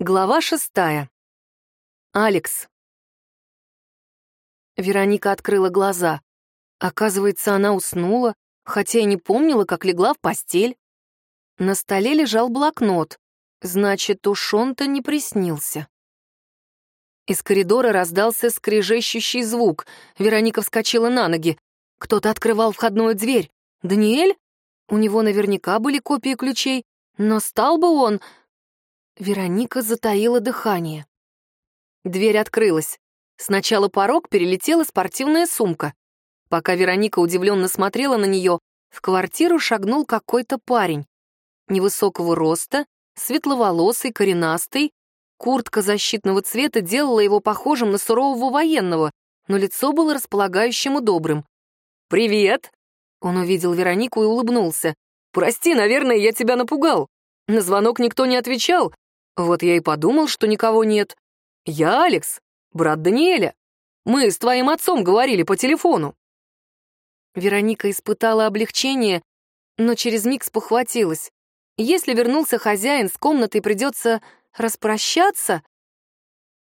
Глава шестая. Алекс. Вероника открыла глаза. Оказывается, она уснула, хотя и не помнила, как легла в постель. На столе лежал блокнот. Значит, уж он-то не приснился. Из коридора раздался скрежещущий звук. Вероника вскочила на ноги. Кто-то открывал входную дверь. «Даниэль? У него наверняка были копии ключей. Но стал бы он...» Вероника затаила дыхание. Дверь открылась. Сначала порог перелетела спортивная сумка. Пока Вероника удивленно смотрела на нее, в квартиру шагнул какой-то парень. Невысокого роста, светловолосый, коренастый. Куртка защитного цвета делала его похожим на сурового военного, но лицо было располагающим и добрым. «Привет!» Он увидел Веронику и улыбнулся. «Прости, наверное, я тебя напугал. На звонок никто не отвечал, вот я и подумал, что никого нет. Я Алекс, брат Даниэля. Мы с твоим отцом говорили по телефону. Вероника испытала облегчение, но через миг спохватилась. Если вернулся хозяин, с комнатой придется распрощаться?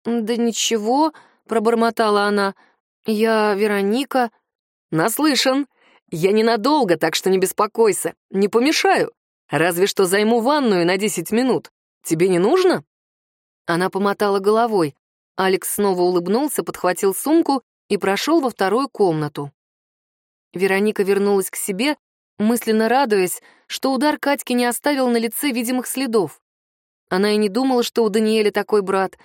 Да ничего, пробормотала она. Я Вероника. Наслышан. Я ненадолго, так что не беспокойся. Не помешаю. Разве что займу ванную на десять минут. Тебе не нужно?» Она помотала головой. Алекс снова улыбнулся, подхватил сумку и прошел во вторую комнату. Вероника вернулась к себе, мысленно радуясь, что удар Катьки не оставил на лице видимых следов. Она и не думала, что у Даниэля такой брат.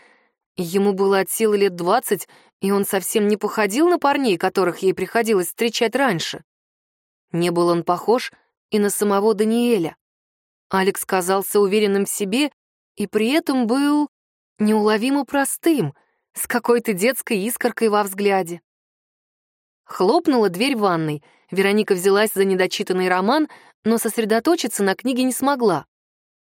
Ему было от силы лет двадцать, и он совсем не походил на парней, которых ей приходилось встречать раньше. Не был он похож и на самого Даниэля. Алекс казался уверенным в себе и при этом был неуловимо простым, с какой-то детской искоркой во взгляде. Хлопнула дверь ванной. Вероника взялась за недочитанный роман, но сосредоточиться на книге не смогла.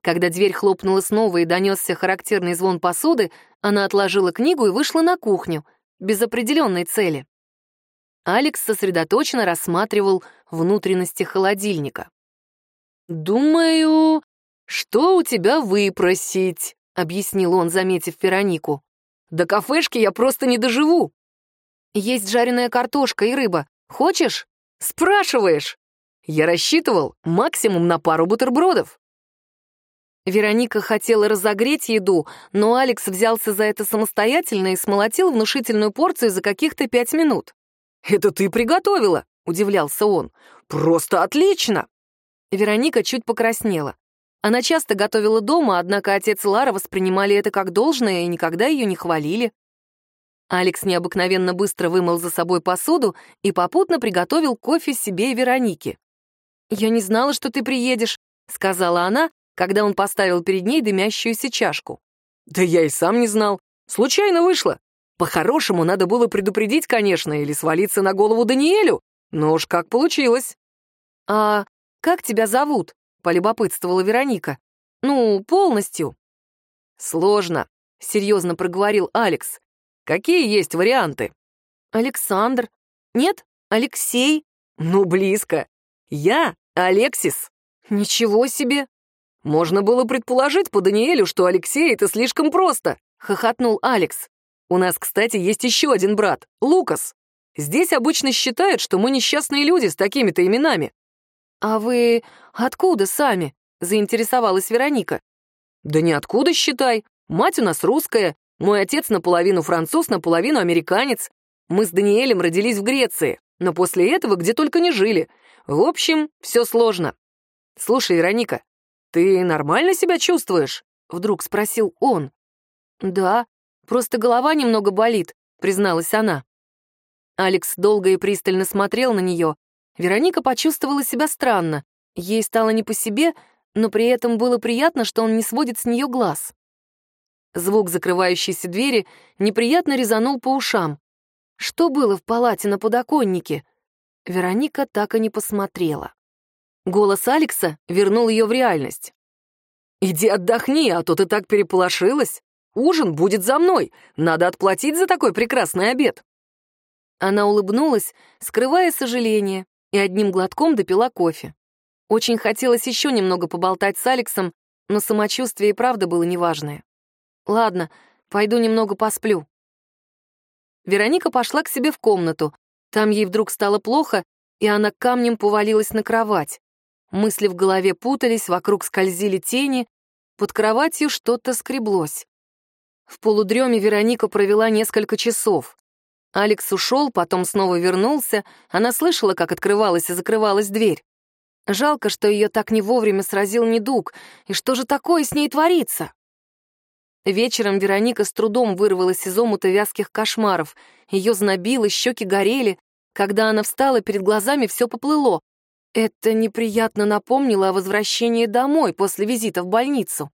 Когда дверь хлопнула снова и донесся характерный звон посуды, она отложила книгу и вышла на кухню, без определенной цели. Алекс сосредоточенно рассматривал внутренности холодильника. «Думаю, «Что у тебя выпросить?» — объяснил он, заметив Веронику. «До кафешки я просто не доживу». «Есть жареная картошка и рыба. Хочешь?» «Спрашиваешь?» Я рассчитывал максимум на пару бутербродов. Вероника хотела разогреть еду, но Алекс взялся за это самостоятельно и смолотил внушительную порцию за каких-то пять минут. «Это ты приготовила?» — удивлялся он. «Просто отлично!» Вероника чуть покраснела. Она часто готовила дома, однако отец и Лара воспринимали это как должное и никогда ее не хвалили. Алекс необыкновенно быстро вымыл за собой посуду и попутно приготовил кофе себе и Веронике. «Я не знала, что ты приедешь», — сказала она, когда он поставил перед ней дымящуюся чашку. «Да я и сам не знал. Случайно вышло. По-хорошему надо было предупредить, конечно, или свалиться на голову Даниэлю. Но уж как получилось». «А как тебя зовут?» Полюбопытствовала Вероника. «Ну, полностью». «Сложно», — серьезно проговорил Алекс. «Какие есть варианты?» «Александр». «Нет, Алексей». «Ну, близко. Я Алексис». «Ничего себе!» «Можно было предположить по Даниэлю, что Алексей — это слишком просто», — хохотнул Алекс. «У нас, кстати, есть еще один брат, Лукас. Здесь обычно считают, что мы несчастные люди с такими-то именами. «А вы откуда сами?» — заинтересовалась Вероника. «Да ниоткуда, считай. Мать у нас русская, мой отец наполовину француз, наполовину американец. Мы с Даниэлем родились в Греции, но после этого где только не жили. В общем, все сложно. Слушай, Вероника, ты нормально себя чувствуешь?» — вдруг спросил он. «Да, просто голова немного болит», — призналась она. Алекс долго и пристально смотрел на нее, Вероника почувствовала себя странно. Ей стало не по себе, но при этом было приятно, что он не сводит с нее глаз. Звук закрывающейся двери неприятно резанул по ушам. Что было в палате на подоконнике? Вероника так и не посмотрела. Голос Алекса вернул ее в реальность. «Иди отдохни, а то ты так переполошилась. Ужин будет за мной. Надо отплатить за такой прекрасный обед». Она улыбнулась, скрывая сожаление, и одним глотком допила кофе. Очень хотелось еще немного поболтать с Алексом, но самочувствие и правда было неважное. Ладно, пойду немного посплю. Вероника пошла к себе в комнату. Там ей вдруг стало плохо, и она камнем повалилась на кровать. Мысли в голове путались, вокруг скользили тени, под кроватью что-то скреблось. В полудреме Вероника провела несколько часов. Алекс ушел, потом снова вернулся. Она слышала, как открывалась и закрывалась дверь. Жалко, что ее так не вовремя сразил недуг. И что же такое с ней творится? Вечером Вероника с трудом вырвалась из омута вязких кошмаров. Ее знобило, щеки горели. Когда она встала, перед глазами все поплыло. Это неприятно напомнило о возвращении домой после визита в больницу.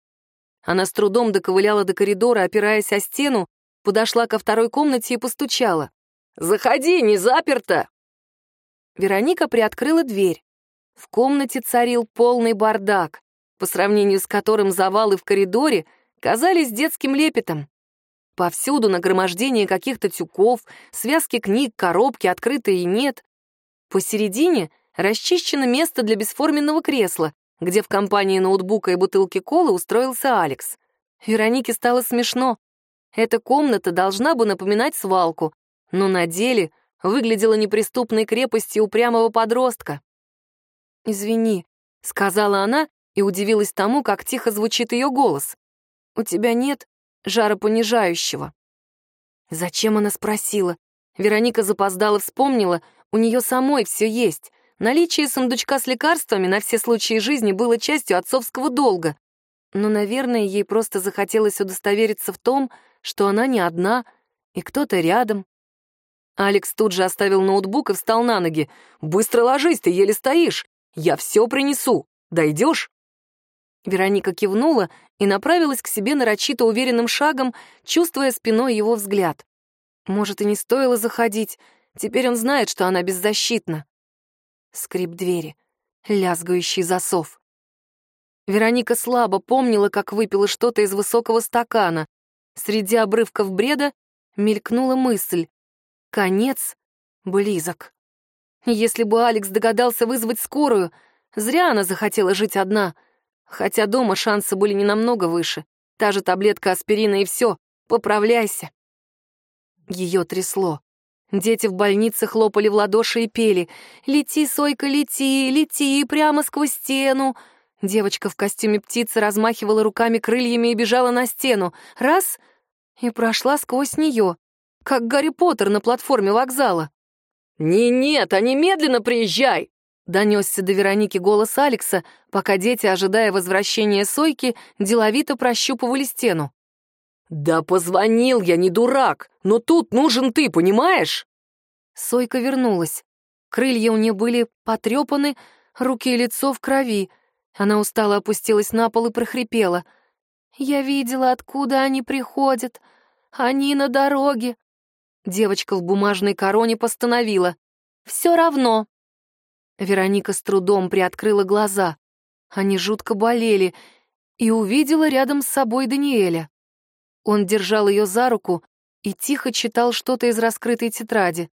Она с трудом доковыляла до коридора, опираясь о стену, подошла ко второй комнате и постучала. «Заходи, не заперто!» Вероника приоткрыла дверь. В комнате царил полный бардак, по сравнению с которым завалы в коридоре казались детским лепетом. Повсюду нагромождение каких-то тюков, связки книг, коробки, открытые и нет. Посередине расчищено место для бесформенного кресла, где в компании ноутбука и бутылки колы устроился Алекс. Веронике стало смешно. Эта комната должна бы напоминать свалку, но на деле выглядела неприступной крепостью упрямого подростка. «Извини», — сказала она и удивилась тому, как тихо звучит ее голос. «У тебя нет жаропонижающего?» Зачем она спросила? Вероника запоздала, вспомнила, у нее самой все есть. Наличие сундучка с лекарствами на все случаи жизни было частью отцовского долга. Но, наверное, ей просто захотелось удостовериться в том, что она не одна, и кто-то рядом. Алекс тут же оставил ноутбук и встал на ноги. «Быстро ложись, ты еле стоишь. Я все принесу. Дойдешь?» Вероника кивнула и направилась к себе нарочито уверенным шагом, чувствуя спиной его взгляд. Может, и не стоило заходить. Теперь он знает, что она беззащитна. Скрип двери. Лязгающий засов. Вероника слабо помнила, как выпила что-то из высокого стакана. Среди обрывков бреда мелькнула мысль. Конец близок. Если бы Алекс догадался вызвать скорую, зря она захотела жить одна. Хотя дома шансы были не намного выше. Та же таблетка аспирина и все. Поправляйся. Ее трясло. Дети в больнице хлопали в ладоши и пели «Лети, Сойка, лети, лети прямо сквозь стену». Девочка в костюме птицы размахивала руками крыльями и бежала на стену. Раз — и прошла сквозь нее, как Гарри Поттер на платформе вокзала. «Не нет, а немедленно приезжай!» Донесся до Вероники голос Алекса, пока дети, ожидая возвращения Сойки, деловито прощупывали стену. «Да позвонил я, не дурак, но тут нужен ты, понимаешь?» Сойка вернулась. Крылья у нее были потрепаны, руки и лицо в крови. Она устало опустилась на пол и прохрипела. «Я видела, откуда они приходят. Они на дороге». Девочка в бумажной короне постановила. «Все равно». Вероника с трудом приоткрыла глаза. Они жутко болели, и увидела рядом с собой Даниэля. Он держал ее за руку и тихо читал что-то из раскрытой тетради.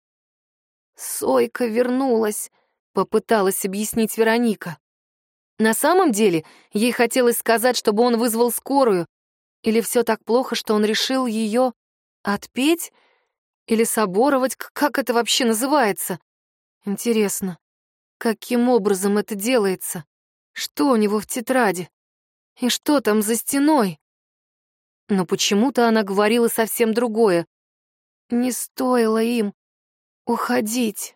«Сойка вернулась», — попыталась объяснить Вероника. На самом деле, ей хотелось сказать, чтобы он вызвал скорую. Или все так плохо, что он решил ее отпеть? Или соборовать? Как это вообще называется? Интересно, каким образом это делается? Что у него в тетради? И что там за стеной? Но почему-то она говорила совсем другое. Не стоило им уходить.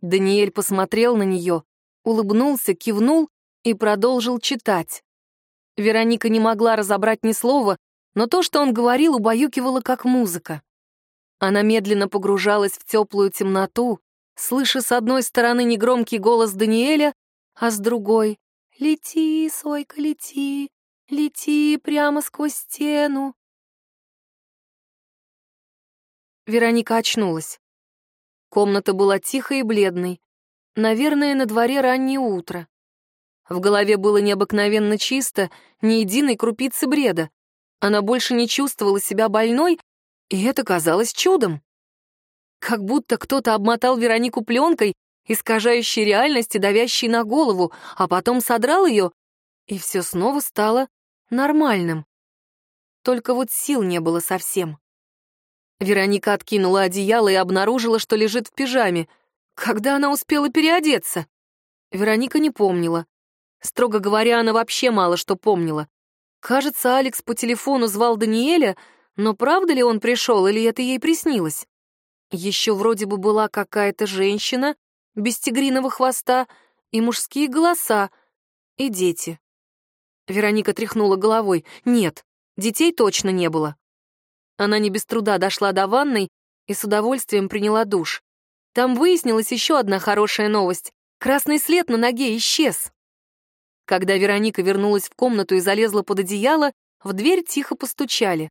Даниэль посмотрел на нее, улыбнулся, кивнул и продолжил читать. Вероника не могла разобрать ни слова, но то, что он говорил, убаюкивало как музыка. Она медленно погружалась в теплую темноту, слыша с одной стороны негромкий голос Даниэля, а с другой — «Лети, Сойка, лети, Лети прямо сквозь стену. Вероника очнулась. Комната была тихой и бледной. Наверное, на дворе раннее утро. В голове было необыкновенно чисто, ни единой крупицы бреда. Она больше не чувствовала себя больной, и это казалось чудом. Как будто кто-то обмотал Веронику пленкой, искажающей реальности, давящей на голову, а потом содрал ее, и все снова стало нормальным. Только вот сил не было совсем. Вероника откинула одеяло и обнаружила, что лежит в пижаме. Когда она успела переодеться? Вероника не помнила. Строго говоря, она вообще мало что помнила. Кажется, Алекс по телефону звал Даниэля, но правда ли он пришел или это ей приснилось? Еще вроде бы была какая-то женщина без тигриного хвоста и мужские голоса, и дети. Вероника тряхнула головой. Нет, детей точно не было. Она не без труда дошла до ванной и с удовольствием приняла душ. Там выяснилась еще одна хорошая новость. Красный след на ноге исчез. Когда Вероника вернулась в комнату и залезла под одеяло, в дверь тихо постучали.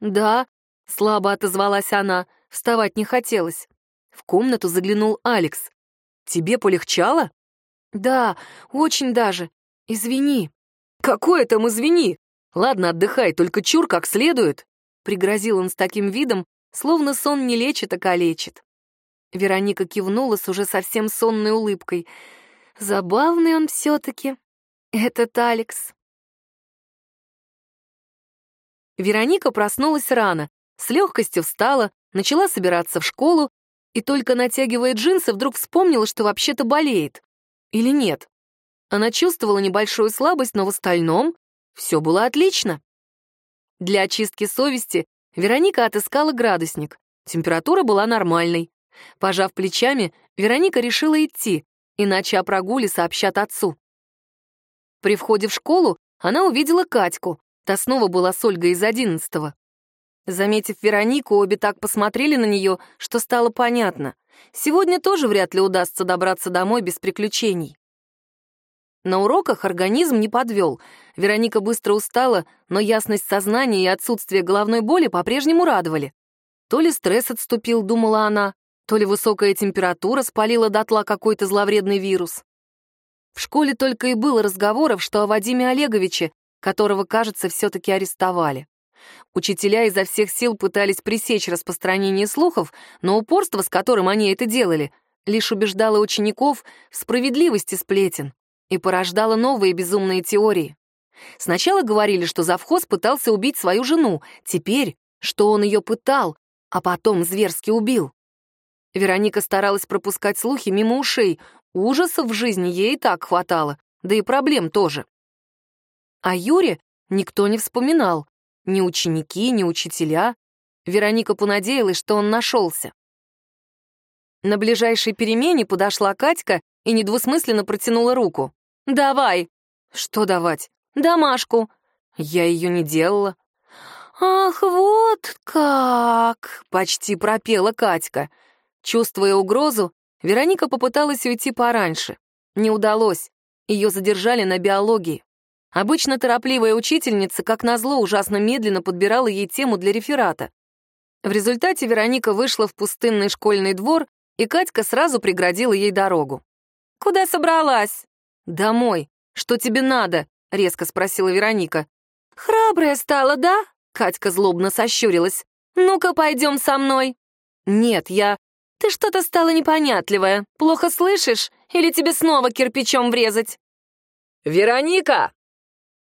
«Да», — слабо отозвалась она, вставать не хотелось. В комнату заглянул Алекс. «Тебе полегчало?» «Да, очень даже. Извини». «Какое там извини? Ладно, отдыхай, только чур как следует», — пригрозил он с таким видом, словно сон не лечит, а калечит. Вероника кивнула с уже совсем сонной улыбкой. «Забавный он все-таки, этот Алекс». Вероника проснулась рано, с легкостью встала, начала собираться в школу и только натягивая джинсы, вдруг вспомнила, что вообще-то болеет. Или нет? Она чувствовала небольшую слабость, но в остальном все было отлично. Для очистки совести Вероника отыскала градусник. Температура была нормальной. Пожав плечами, Вероника решила идти, иначе о прогуле сообщат отцу. При входе в школу она увидела Катьку. Та снова была с Ольгой из одиннадцатого. Заметив Веронику, обе так посмотрели на нее, что стало понятно. Сегодня тоже вряд ли удастся добраться домой без приключений. На уроках организм не подвел. Вероника быстро устала, но ясность сознания и отсутствие головной боли по-прежнему радовали. То ли стресс отступил, думала она, то ли высокая температура спалила дотла какой-то зловредный вирус. В школе только и было разговоров, что о Вадиме Олеговиче, которого, кажется, все-таки арестовали. Учителя изо всех сил пытались пресечь распространение слухов, но упорство, с которым они это делали, лишь убеждало учеников в справедливости сплетен и порождало новые безумные теории. Сначала говорили, что завхоз пытался убить свою жену, теперь, что он ее пытал, а потом зверски убил. Вероника старалась пропускать слухи мимо ушей, ужасов в жизни ей и так хватало, да и проблем тоже. А Юре никто не вспоминал, ни ученики, ни учителя. Вероника понадеялась, что он нашелся. На ближайшей перемене подошла Катька и недвусмысленно протянула руку. «Давай!» «Что давать?» «Домашку». «Я ее не делала». «Ах, вот как!» — почти пропела Катька. Чувствуя угрозу, Вероника попыталась уйти пораньше. Не удалось. Ее задержали на биологии. Обычно торопливая учительница, как назло, ужасно медленно подбирала ей тему для реферата. В результате Вероника вышла в пустынный школьный двор, и Катька сразу преградила ей дорогу. «Куда собралась?» «Домой. Что тебе надо?» — резко спросила Вероника. «Храбрая стала, да?» — Катька злобно сощурилась. «Ну-ка, пойдем со мной». «Нет, я...» «Ты что-то стала непонятливая. Плохо слышишь? Или тебе снова кирпичом врезать?» «Вероника!»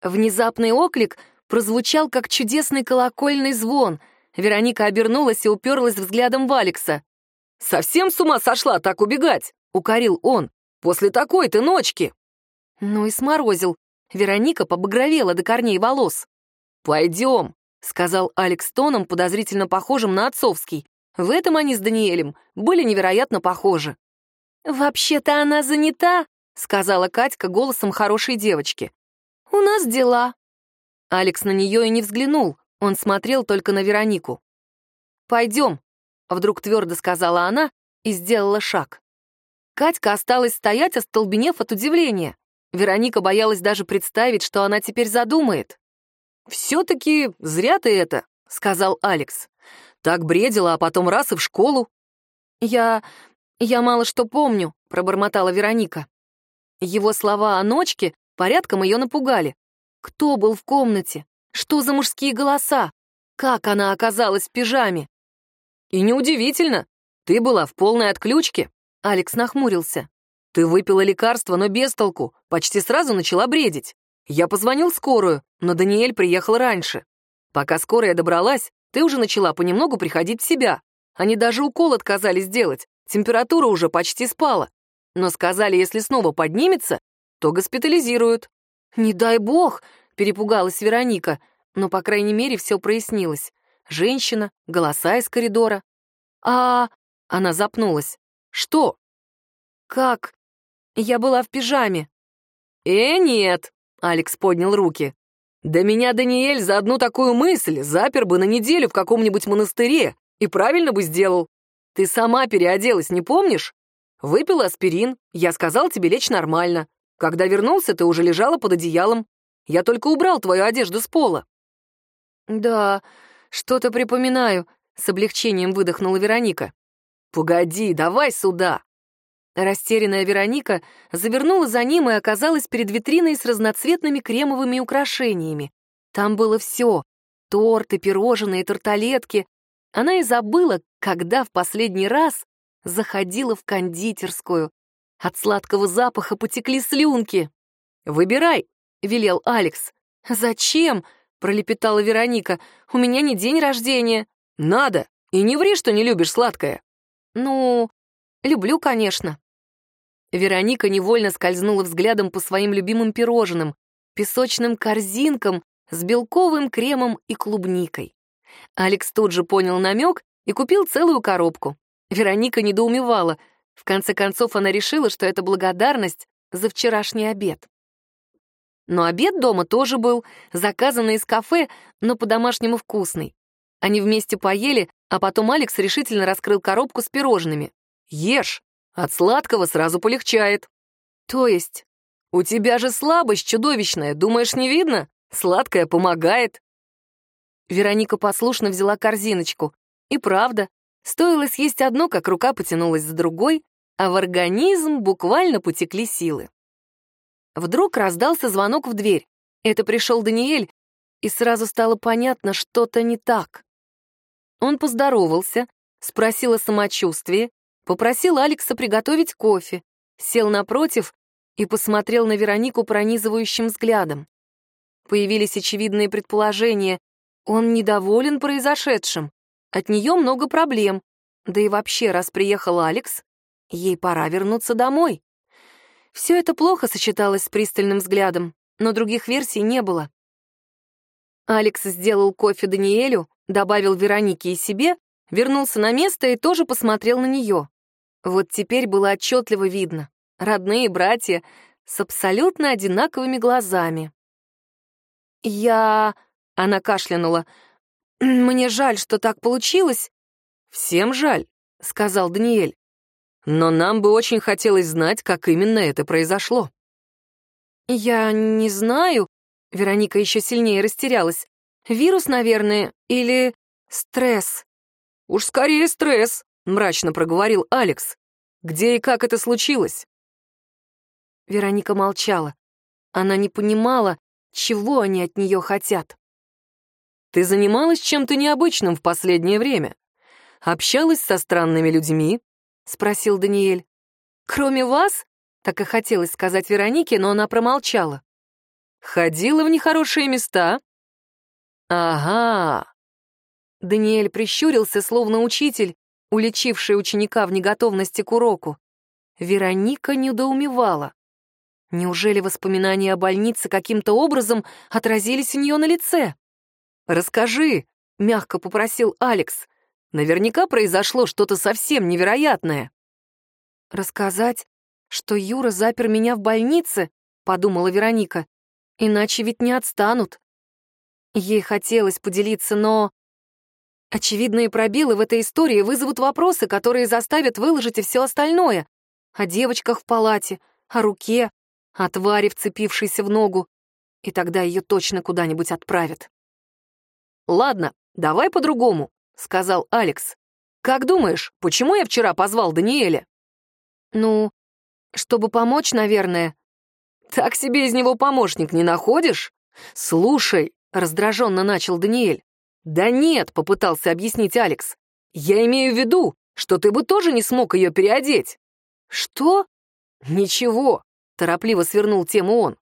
Внезапный оклик прозвучал, как чудесный колокольный звон. Вероника обернулась и уперлась взглядом в Алекса. «Совсем с ума сошла так убегать?» — укорил он. «После такой-то ночки!» Ну и сморозил. Вероника побагровела до корней волос. «Пойдем», — сказал Алекс тоном, подозрительно похожим на отцовский. В этом они с Даниэлем были невероятно похожи. «Вообще-то она занята», — сказала Катька голосом хорошей девочки. «У нас дела». Алекс на нее и не взглянул, он смотрел только на Веронику. «Пойдем», — вдруг твердо сказала она и сделала шаг. Катька осталась стоять, остолбенев от удивления. Вероника боялась даже представить, что она теперь задумает. «Все-таки зря ты это», — сказал Алекс. «Так бредила, а потом раз и в школу». «Я... я мало что помню», — пробормотала Вероника. Его слова о ночке Порядком ее напугали. Кто был в комнате? Что за мужские голоса? Как она оказалась в пижаме? И неудивительно. Ты была в полной отключке. Алекс нахмурился. Ты выпила лекарство, но без толку. Почти сразу начала бредить. Я позвонил скорую, но Даниэль приехал раньше. Пока скорая добралась, ты уже начала понемногу приходить в себя. Они даже укол отказались делать, температура уже почти спала. Но сказали, если снова поднимется, то госпитализируют. «Не дай бог!» — перепугалась Вероника, но, по крайней мере, все прояснилось. Женщина, голоса из коридора. «А...» — она запнулась. «Что?» «Как? Я была в пижаме». «Э, нет!» — Алекс поднял руки. «Да меня Даниэль за одну такую мысль запер бы на неделю в каком-нибудь монастыре и правильно бы сделал. Ты сама переоделась, не помнишь? Выпила аспирин, я сказал тебе лечь нормально. Когда вернулся, ты уже лежала под одеялом. Я только убрал твою одежду с пола». «Да, что-то припоминаю», — с облегчением выдохнула Вероника. «Погоди, давай сюда!» Растерянная Вероника завернула за ним и оказалась перед витриной с разноцветными кремовыми украшениями. Там было все — торты, пирожные, тарталетки. Она и забыла, когда в последний раз заходила в кондитерскую. От сладкого запаха потекли слюнки. «Выбирай», — велел Алекс. «Зачем?» — пролепетала Вероника. «У меня не день рождения». «Надо! И не ври, что не любишь сладкое». «Ну, люблю, конечно». Вероника невольно скользнула взглядом по своим любимым пирожным, песочным корзинкам с белковым кремом и клубникой. Алекс тут же понял намек и купил целую коробку. Вероника недоумевала. В конце концов, она решила, что это благодарность за вчерашний обед. Но обед дома тоже был, заказанный из кафе, но по-домашнему вкусный. Они вместе поели, а потом Алекс решительно раскрыл коробку с пирожными. «Ешь!» От сладкого сразу полегчает. То есть? У тебя же слабость чудовищная, думаешь, не видно? Сладкое помогает. Вероника послушно взяла корзиночку. И правда, стоило съесть одно, как рука потянулась за другой, а в организм буквально потекли силы. Вдруг раздался звонок в дверь. Это пришел Даниэль, и сразу стало понятно, что-то не так. Он поздоровался, спросил о самочувствии, Попросил Алекса приготовить кофе, сел напротив и посмотрел на Веронику пронизывающим взглядом. Появились очевидные предположения. Он недоволен произошедшим. От нее много проблем. Да и вообще, раз приехал Алекс, ей пора вернуться домой. Все это плохо сочеталось с пристальным взглядом, но других версий не было. Алекс сделал кофе Даниэлю, добавил Веронике и себе, вернулся на место и тоже посмотрел на нее. Вот теперь было отчетливо видно. Родные братья с абсолютно одинаковыми глазами. «Я...» — она кашлянула. «Мне жаль, что так получилось». «Всем жаль», — сказал Даниэль. «Но нам бы очень хотелось знать, как именно это произошло». «Я не знаю», — Вероника еще сильнее растерялась. «Вирус, наверное, или стресс?» «Уж скорее стресс», — мрачно проговорил Алекс. «Где и как это случилось?» Вероника молчала. Она не понимала, чего они от нее хотят. «Ты занималась чем-то необычным в последнее время? Общалась со странными людьми?» — спросил Даниэль. «Кроме вас?» — так и хотелось сказать Веронике, но она промолчала. «Ходила в нехорошие места?» «Ага». Даниэль прищурился, словно учитель, уличивший ученика в неготовности к уроку. Вероника недоумевала. Неужели воспоминания о больнице каким-то образом отразились у нее на лице? «Расскажи», — мягко попросил Алекс. «Наверняка произошло что-то совсем невероятное». «Рассказать, что Юра запер меня в больнице?» — подумала Вероника. «Иначе ведь не отстанут». Ей хотелось поделиться, но Очевидные пробелы в этой истории вызовут вопросы, которые заставят выложить и все остальное. О девочках в палате, о руке, о твари, вцепившейся в ногу. И тогда ее точно куда-нибудь отправят. «Ладно, давай по-другому», — сказал Алекс. «Как думаешь, почему я вчера позвал Даниэля?» «Ну, чтобы помочь, наверное». «Так себе из него помощник не находишь?» «Слушай», — раздраженно начал Даниэль, «Да нет», — попытался объяснить Алекс. «Я имею в виду, что ты бы тоже не смог ее переодеть». «Что?» «Ничего», — торопливо свернул тему он.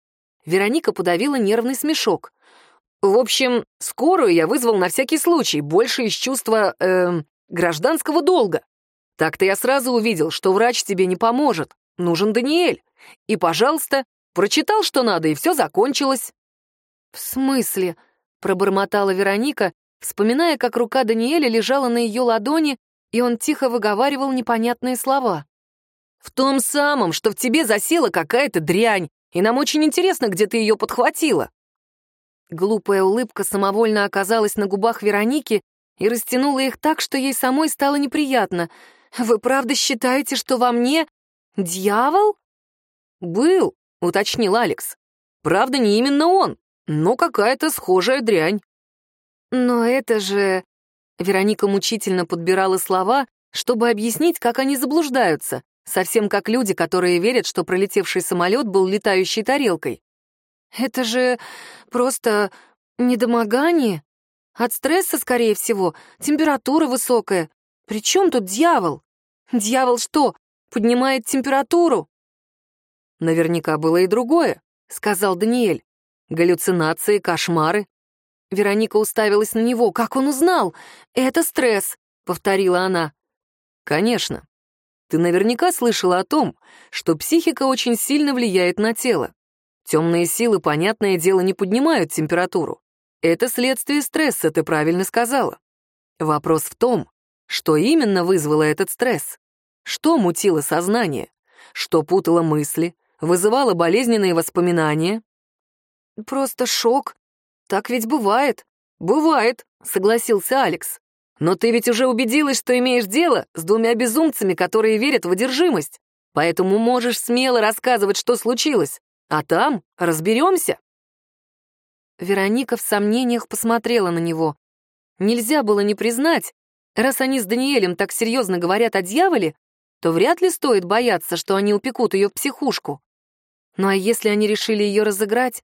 Вероника подавила нервный смешок. В общем, скорую я вызвал на всякий случай, больше из чувства, э, гражданского долга. Так-то я сразу увидел, что врач тебе не поможет. Нужен Даниэль. И, пожалуйста, прочитал, что надо, и все закончилось. «В смысле?» — пробормотала Вероника, вспоминая, как рука Даниэля лежала на ее ладони, и он тихо выговаривал непонятные слова. «В том самом, что в тебе засела какая-то дрянь, и нам очень интересно, где ты ее подхватила». Глупая улыбка самовольно оказалась на губах Вероники и растянула их так, что ей самой стало неприятно. «Вы правда считаете, что во мне дьявол?» «Был», — уточнил Алекс. «Правда, не именно он, но какая-то схожая дрянь». «Но это же...» Вероника мучительно подбирала слова, чтобы объяснить, как они заблуждаются, совсем как люди, которые верят, что пролетевший самолет был летающей тарелкой. «Это же просто недомогание. От стресса, скорее всего, температура высокая. Причем тут дьявол? Дьявол что, поднимает температуру?» «Наверняка было и другое», — сказал Даниэль. «Галлюцинации, кошмары, Вероника уставилась на него. Как он узнал? Это стресс, повторила она. Конечно. Ты наверняка слышала о том, что психика очень сильно влияет на тело. Темные силы, понятное дело, не поднимают температуру. Это следствие стресса, ты правильно сказала. Вопрос в том, что именно вызвало этот стресс. Что мутило сознание? Что путало мысли? Вызывало болезненные воспоминания? Просто шок, «Так ведь бывает». «Бывает», — согласился Алекс. «Но ты ведь уже убедилась, что имеешь дело с двумя безумцами, которые верят в одержимость. Поэтому можешь смело рассказывать, что случилось. А там разберемся». Вероника в сомнениях посмотрела на него. Нельзя было не признать, раз они с Даниэлем так серьезно говорят о дьяволе, то вряд ли стоит бояться, что они упекут ее в психушку. Ну а если они решили ее разыграть?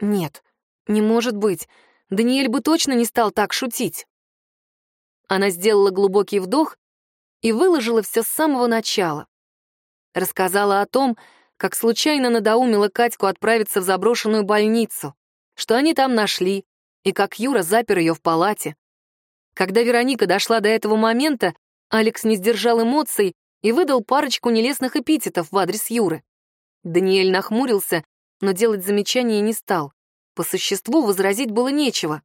Нет, не может быть. Даниэль бы точно не стал так шутить. Она сделала глубокий вдох и выложила все с самого начала. Рассказала о том, как случайно надоумила Катьку отправиться в заброшенную больницу, что они там нашли, и как Юра запер ее в палате. Когда Вероника дошла до этого момента, Алекс не сдержал эмоций и выдал парочку нелестных эпитетов в адрес Юры. Даниэль нахмурился, но делать замечания не стал. По существу возразить было нечего.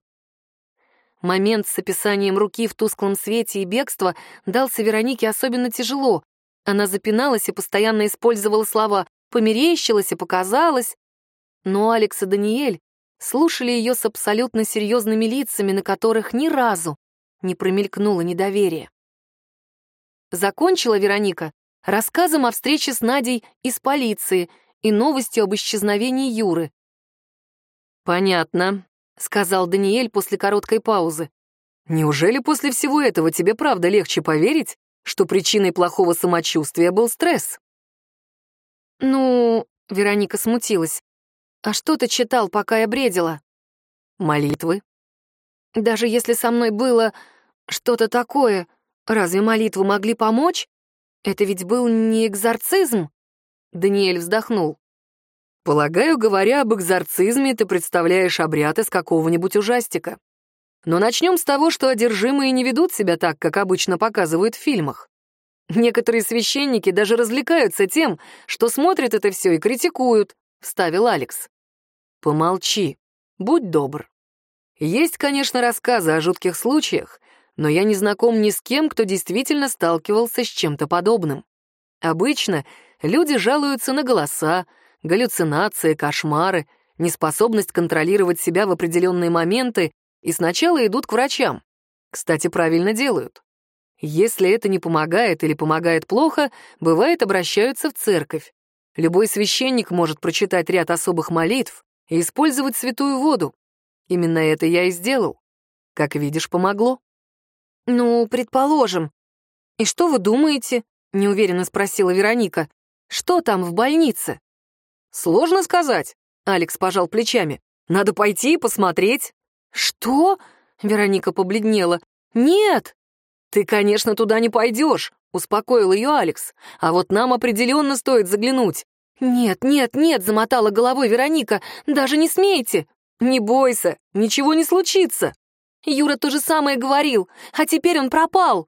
Момент с описанием руки в тусклом свете и бегства дался Веронике особенно тяжело. Она запиналась и постоянно использовала слова «померещилась» и «показалось». Но Алекс и Даниэль слушали ее с абсолютно серьезными лицами, на которых ни разу не промелькнуло недоверие. Закончила Вероника рассказом о встрече с Надей из полиции и новостью об исчезновении Юры. «Понятно», — сказал Даниэль после короткой паузы. «Неужели после всего этого тебе правда легче поверить, что причиной плохого самочувствия был стресс?» «Ну...» — Вероника смутилась. «А что ты читал, пока я бредила?» «Молитвы». «Даже если со мной было что-то такое, разве молитвы могли помочь? Это ведь был не экзорцизм?» Даниэль вздохнул. Полагаю, говоря об экзорцизме, ты представляешь обряд из какого-нибудь ужастика. Но начнем с того, что одержимые не ведут себя так, как обычно показывают в фильмах. Некоторые священники даже развлекаются тем, что смотрят это все и критикуют, — вставил Алекс. Помолчи, будь добр. Есть, конечно, рассказы о жутких случаях, но я не знаком ни с кем, кто действительно сталкивался с чем-то подобным. Обычно люди жалуются на голоса, галлюцинации, кошмары, неспособность контролировать себя в определенные моменты и сначала идут к врачам. Кстати, правильно делают. Если это не помогает или помогает плохо, бывает обращаются в церковь. Любой священник может прочитать ряд особых молитв и использовать святую воду. Именно это я и сделал. Как видишь, помогло. «Ну, предположим. И что вы думаете?» — неуверенно спросила Вероника. «Что там в больнице?» «Сложно сказать», — Алекс пожал плечами. «Надо пойти и посмотреть». «Что?» — Вероника побледнела. «Нет!» «Ты, конечно, туда не пойдешь», — успокоил ее Алекс. «А вот нам определенно стоит заглянуть». «Нет, нет, нет», — замотала головой Вероника. «Даже не смейте». Не бойся, ничего не случится. Юра то же самое говорил, а теперь он пропал.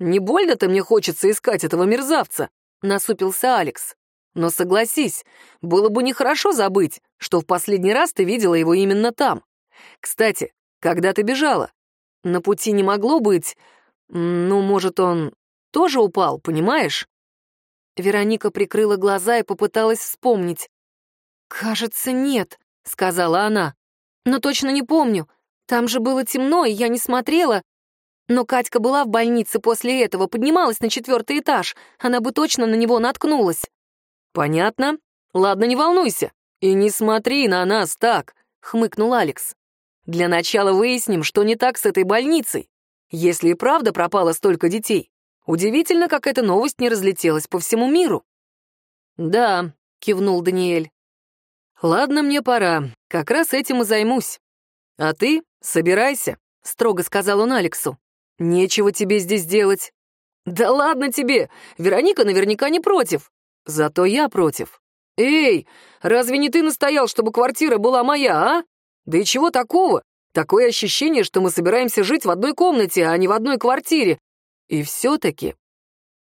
Не больно-то мне хочется искать этого мерзавца, насупился Алекс. Но согласись, было бы нехорошо забыть, что в последний раз ты видела его именно там. Кстати, когда ты бежала, на пути не могло быть... Ну, может, он тоже упал, понимаешь? Вероника прикрыла глаза и попыталась вспомнить. «Кажется, нет», — сказала она. «Но точно не помню. Там же было темно, и я не смотрела. Но Катька была в больнице после этого, поднималась на четвертый этаж. Она бы точно на него наткнулась». «Понятно. Ладно, не волнуйся. И не смотри на нас так», — хмыкнул Алекс. «Для начала выясним, что не так с этой больницей. Если и правда пропало столько детей, удивительно, как эта новость не разлетелась по всему миру». «Да», — кивнул Даниэль. «Ладно, мне пора. Как раз этим и займусь. А ты собирайся», — строго сказал он Алексу. «Нечего тебе здесь делать». «Да ладно тебе! Вероника наверняка не против. Зато я против. Эй, разве не ты настоял, чтобы квартира была моя, а? Да и чего такого? Такое ощущение, что мы собираемся жить в одной комнате, а не в одной квартире. И все-таки...»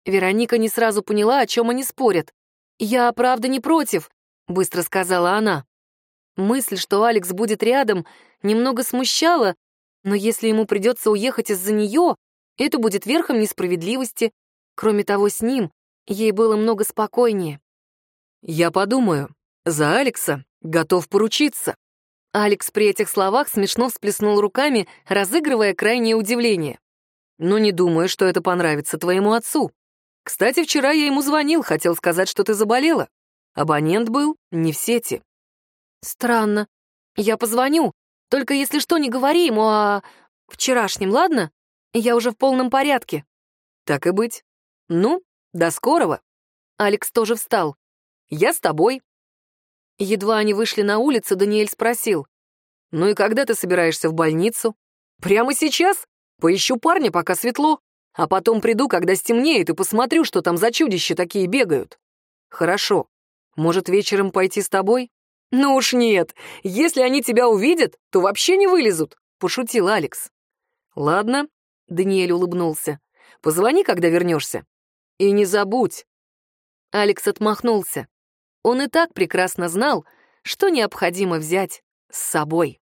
Вероника не сразу поняла, о чем они спорят. «Я, правда, не против», — быстро сказала она. Мысль, что Алекс будет рядом, немного смущала, но если ему придется уехать из-за нее, это будет верхом несправедливости. Кроме того, с ним ей было много спокойнее. «Я подумаю. За Алекса готов поручиться». Алекс при этих словах смешно всплеснул руками, разыгрывая крайнее удивление. «Но не думаю, что это понравится твоему отцу. Кстати, вчера я ему звонил, хотел сказать, что ты заболела. Абонент был не в сети». «Странно. Я позвоню. Только если что, не говори ему о... вчерашнем, ладно? Я уже в полном порядке». «Так и быть. Ну, до скорого». Алекс тоже встал. «Я с тобой». Едва они вышли на улицу, Даниэль спросил. «Ну и когда ты собираешься в больницу?» «Прямо сейчас? Поищу парня, пока светло. А потом приду, когда стемнеет, и посмотрю, что там за чудища такие бегают». «Хорошо. Может, вечером пойти с тобой?» «Ну уж нет. Если они тебя увидят, то вообще не вылезут», — пошутил Алекс. «Ладно», — Даниэль улыбнулся. «Позвони, когда вернешься. И не забудь». Алекс отмахнулся. Он и так прекрасно знал, что необходимо взять с собой.